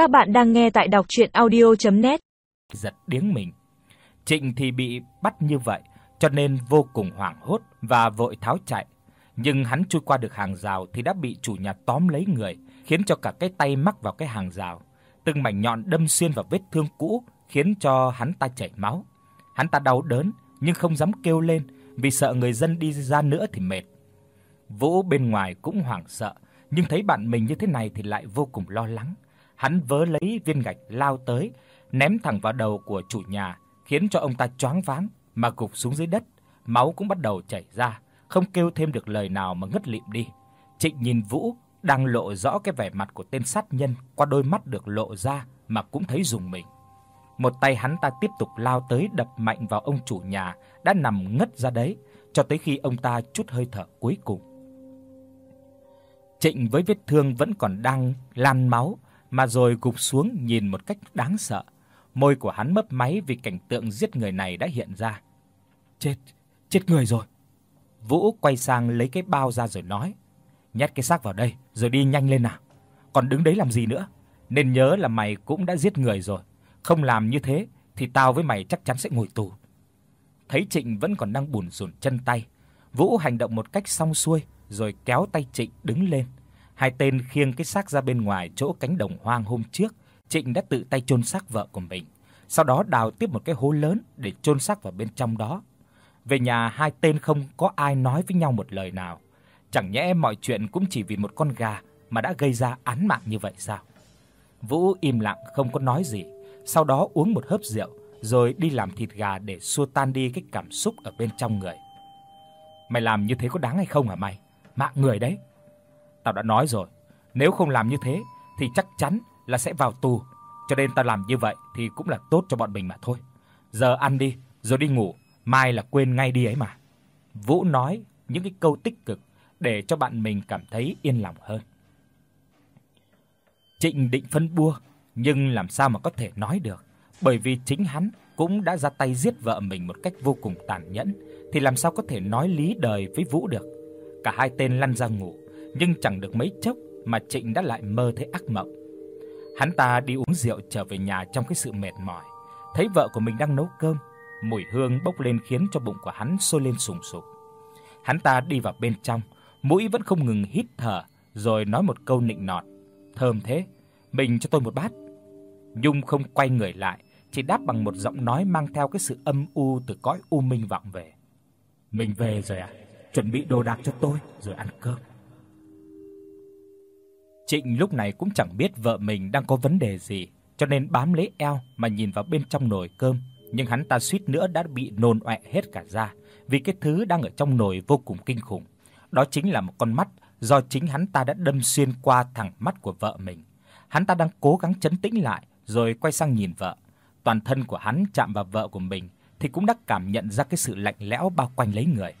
Các bạn đang nghe tại đọc audio net Giật điếng mình. Trịnh thì bị bắt như vậy, cho nên vô cùng hoảng hốt và vội tháo chạy. Nhưng hắn chui qua được hàng rào thì đã bị chủ nhà tóm lấy người, khiến cho cả cái tay mắc vào cái hàng rào. Từng mảnh nhọn đâm xuyên vào vết thương cũ, khiến cho hắn ta chảy máu. Hắn ta đau đớn nhưng không dám kêu lên vì sợ người dân đi ra nữa thì mệt. Vũ bên ngoài cũng hoảng sợ, nhưng thấy bạn mình như thế này thì lại vô cùng lo lắng. Hắn vớ lấy viên gạch lao tới, ném thẳng vào đầu của chủ nhà, khiến cho ông ta choáng váng mà gục xuống dưới đất, máu cũng bắt đầu chảy ra, không kêu thêm được lời nào mà ngất lịm đi. Trịnh nhìn Vũ đang lộ rõ cái vẻ mặt của tên sát nhân qua đôi mắt được lộ ra mà cũng thấy rùng mình. Một tay hắn ta tiếp tục lao tới đập mạnh vào ông chủ nhà đã nằm ngất ra đấy, cho tới khi ông ta chút hơi thở cuối cùng. Trịnh với vết thương vẫn còn đang lan máu mà rồi gục xuống nhìn một cách đáng sợ. Môi của hắn mấp máy vì cảnh tượng giết người này đã hiện ra. Chết, chết người rồi. Vũ quay sang lấy cái bao ra rồi nói: "Nhét cái xác vào đây rồi đi nhanh lên nào. Còn đứng đấy làm gì nữa? Nên nhớ là mày cũng đã giết người rồi, không làm như thế thì tao với mày chắc chắn sẽ ngồi tù." Thấy Trịnh vẫn còn đang bủn rủn chân tay, Vũ hành động một cách xong xuôi rồi kéo tay Trịnh đứng lên. Hai tên khiêng cái xác ra bên ngoài chỗ cánh đồng hoang hôm trước, Trịnh đã tự tay chôn xác vợ của mình, sau đó đào tiếp một cái hố lớn để chôn xác vào bên trong đó. Về nhà hai tên không có ai nói với nhau một lời nào. Chẳng nhẽ mọi chuyện cũng chỉ vì một con gà mà đã gây ra án mạng như vậy sao? Vũ im lặng không có nói gì, sau đó uống một hớp rượu rồi đi làm thịt gà để xua tan đi cái cảm xúc ở bên trong người. Mày làm như thế có đáng hay không hả mày? Mạng người đấy. Tao đã nói rồi, nếu không làm như thế thì chắc chắn là sẽ vào tù, cho nên tao làm như vậy thì cũng là tốt cho bọn mình mà thôi. Giờ ăn đi, rồi đi ngủ, mai là quên ngay đi ấy mà." Vũ nói những cái câu tích cực để cho bạn mình cảm thấy yên lòng hơn. Trịnh định phân bua, nhưng làm sao mà có thể nói được, bởi vì chính hắn cũng đã ra tay giết vợ mình một cách vô cùng tàn nhẫn, thì làm sao có thể nói lý đời với Vũ được. Cả hai tên lăn ra ngủ, nhưng chẳng được mấy chốc mà Trịnh đã lại mơ thấy ác mộng. Hắn ta đi uống rượu trở về nhà trong cái sự mệt mỏi, thấy vợ của mình đang nấu cơm, mùi hương bốc lên khiến cho bụng của hắn sôi lên sùng sục. Hắn ta đi vào bên trong, mũi vẫn không ngừng hít thở, rồi nói một câu nịnh nọt, "Thơm thế, mình cho tôi một bát." Nhung không quay người lại, chỉ đáp bằng một giọng nói mang theo cái sự âm u từ cõi u minh vọng về. "Mình về rồi à? Chuẩn bị đồ đạc cho tôi rồi ăn cơm." Trịnh lúc này cũng chẳng biết vợ mình đang có vấn đề gì, cho nên bám lấy eo mà nhìn vào bên trong nồi cơm, nhưng hắn ta suýt nữa đã bị nôn ọe hết cả ra vì cái thứ đang ở trong nồi vô cùng kinh khủng. Đó chính là một con mắt do chính hắn ta đã đâm xuyên qua thẳng mắt của vợ mình. Hắn ta đang cố gắng trấn tĩnh lại rồi quay sang nhìn vợ. Toàn thân của hắn chạm vào vợ của mình thì cũng đã cảm nhận ra cái sự lạnh lẽo bao quanh lấy người.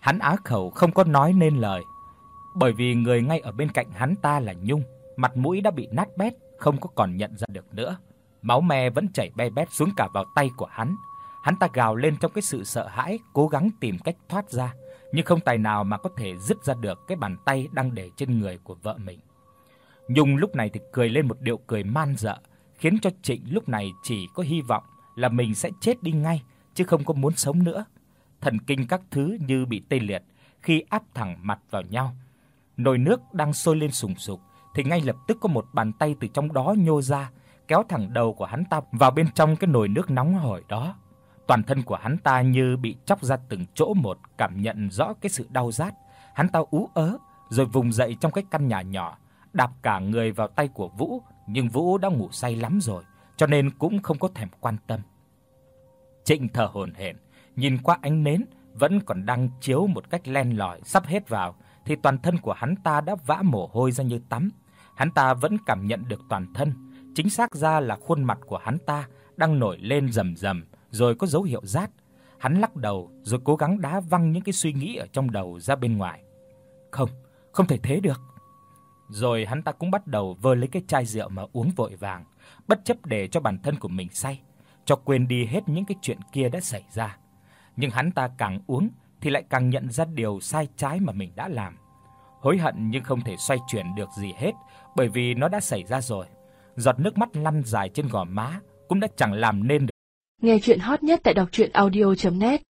Hắn á khẩu không có nói nên lời, bởi vì người ngay ở bên cạnh hắn ta là Nhung, mặt mũi đã bị nát bét, không có còn nhận ra được nữa. Máu me vẫn chảy be bét xuống cả vào tay của hắn. Hắn ta gào lên trong cái sự sợ hãi, cố gắng tìm cách thoát ra, nhưng không tài nào mà có thể dứt ra được cái bàn tay đang để trên người của vợ mình. Nhung lúc này thì cười lên một điệu cười man dợ, khiến cho Trịnh lúc này chỉ có hy vọng là mình sẽ chết đi ngay chứ không có muốn sống nữa. Thần kinh các thứ như bị tê liệt khi áp thẳng mặt vào nhau Nồi nước đang sôi lên sùng sục thì ngay lập tức có một bàn tay từ trong đó nhô ra, kéo thẳng đầu của hắn ta vào bên trong cái nồi nước nóng hổi đó. Toàn thân của hắn ta như bị chọc ra từng chỗ một, cảm nhận rõ cái sự đau rát. Hắn ta ú ớ rồi vùng dậy trong cái căn nhà nhỏ, đạp cả người vào tay của Vũ, nhưng Vũ đã ngủ say lắm rồi, cho nên cũng không có thèm quan tâm. Trịnh thở hổn hển, nhìn qua ánh nến vẫn còn đang chiếu một cách len lỏi sắp hết vào thì toàn thân của hắn ta đã vã mồ hôi ra như tắm. Hắn ta vẫn cảm nhận được toàn thân, chính xác ra là khuôn mặt của hắn ta đang nổi lên rầm rầm, rồi có dấu hiệu rát. Hắn lắc đầu rồi cố gắng đá văng những cái suy nghĩ ở trong đầu ra bên ngoài. Không, không thể thế được. Rồi hắn ta cũng bắt đầu vơ lấy cái chai rượu mà uống vội vàng, bất chấp để cho bản thân của mình say, cho quên đi hết những cái chuyện kia đã xảy ra. Nhưng hắn ta càng uống thì lại càng nhận ra điều sai trái mà mình đã làm. Hối hận nhưng không thể xoay chuyển được gì hết, bởi vì nó đã xảy ra rồi. giọt nước mắt lăn dài trên gò má cũng đã chẳng làm nên được. Nghe truyện hot nhất tại doctruyenaudio.net